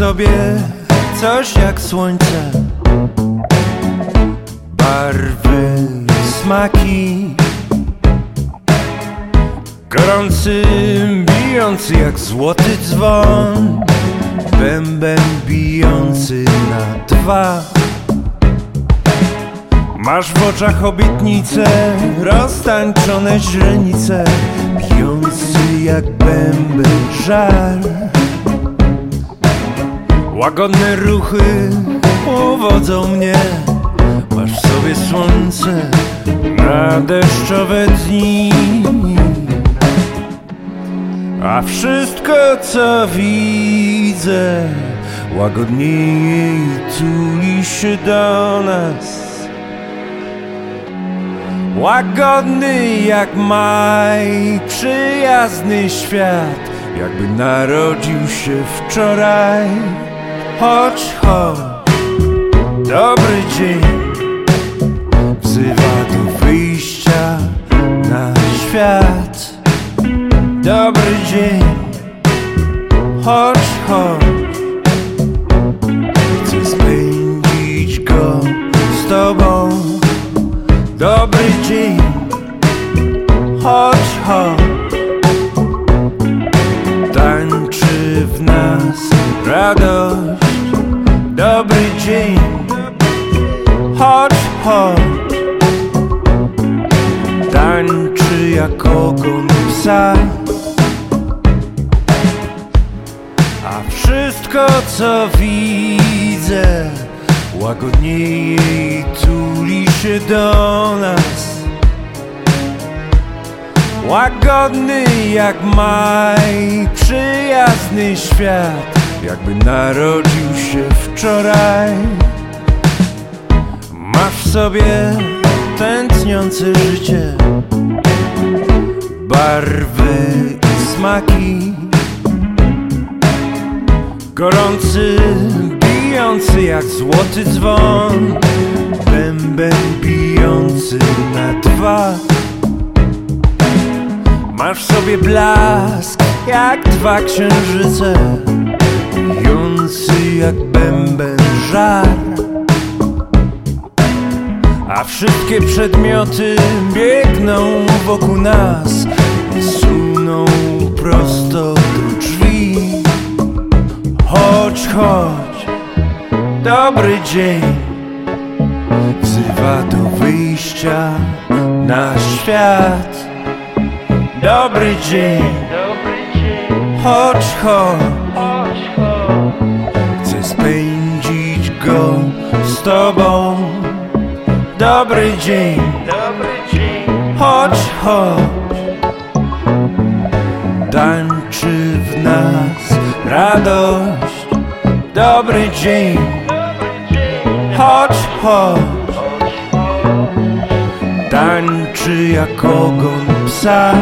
sobie coś jak słońce. Barwy, smaki. Gorący, bijący jak złoty dzwon. Bęben bijący na dwa Masz w oczach obietnice, roztańczone źrenice. Bijący jak bęben żar Łagodne ruchy uwodzą mnie. Masz w sobie słońce na deszczowe dni. A wszystko co widzę Łagodniej tuli się do nas. Łagodny jak maj, przyjazny świat Jakby narodził się wczoraj Chodź, chodź, dobry dzień. Wzywa do wyjścia na świat. Dobry dzień, chodź, chodź. Chcę spędzić go z tobą. Dobry dzień, chodź, chodź Dzień, chodź, chodź. Tańczy jak ogon psa A wszystko co widzę Łagodniej tuli się do nas. Łagodny jak maj, przyjazny świat Jakby narodził się wczoraj. Masz w sobie tętniące życie Barwy i smaki. Gorący, bijący jak złoty dzwon Bęben bijący na dwa. Masz w sobie blask jak dwa księżyce Bijący jak bęben żar A wszystkie przedmioty biegną wokół nas I suną prosto do drzwi. Chodź, chodź, dobry dzień. Wzywa do wyjścia na świat. Dobry dzień, chodź, chodź go z tobą. Dobry dzień, chodź, chodź. Tańczy w nas radość. Dobry dzień, chodź, chodź. Tańczy jak ogon psa